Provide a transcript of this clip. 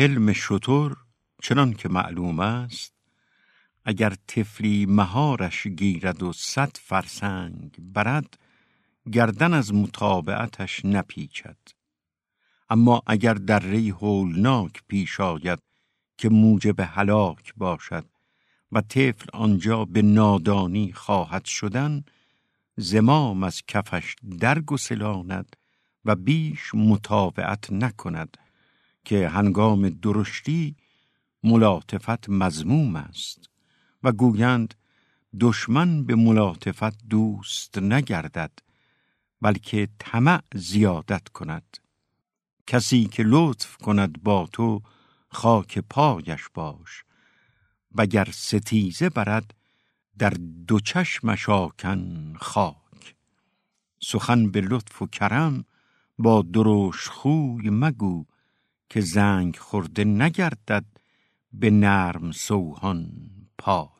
حلم شطور چنان که معلوم است اگر طفلی مهارش گیرد و صد فرسنگ برد گردن از مطابعتش نپیچد. اما اگر در ری هولناک پیش آید که موجب هلاک باشد و طفل آنجا به نادانی خواهد شدن زمام از کفش درگسلاند و بیش مطابعت نکند. که هنگام درشتی ملاطفت مزموم است و گویند دشمن به ملاطفت دوست نگردد بلکه طمع زیادت کند. کسی که لطف کند با تو خاک پایش باش. وگر ستیزه برد در دو چشمش آکن خاک. سخن به لطف و کرم با دروش خوی مگو. که زنگ خورده نگردد به نرم سوهان پای.